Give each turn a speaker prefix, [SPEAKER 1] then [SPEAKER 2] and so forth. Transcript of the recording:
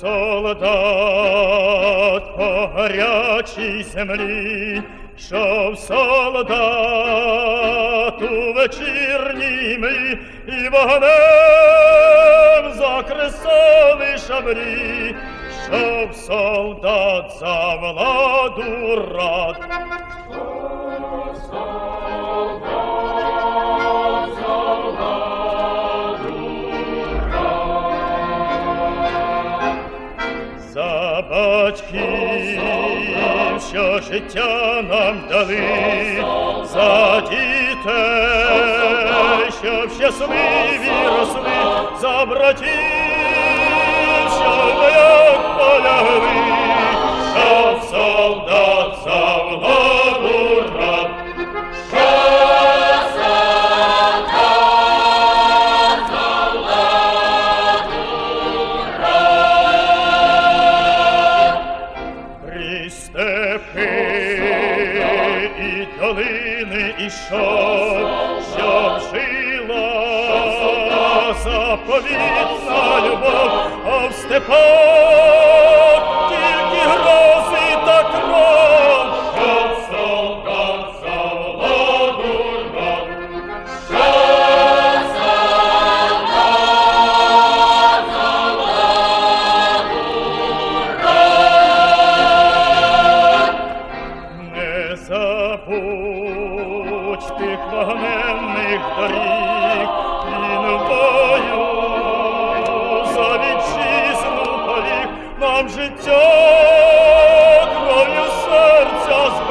[SPEAKER 1] солдат по гарячій землі, йшов солдат у вечірній млі, і вогнем закресали шабрі, щоб солдат за владу рад. За батьків, що життя нам дали, за дітей, щоб щасливі росли, за братів, долини ішов, щоб жила заповітна любов, а в степах тих вогненних доріг, він в бою за вітчизну поліг нам життя кров'ю серця зберіг.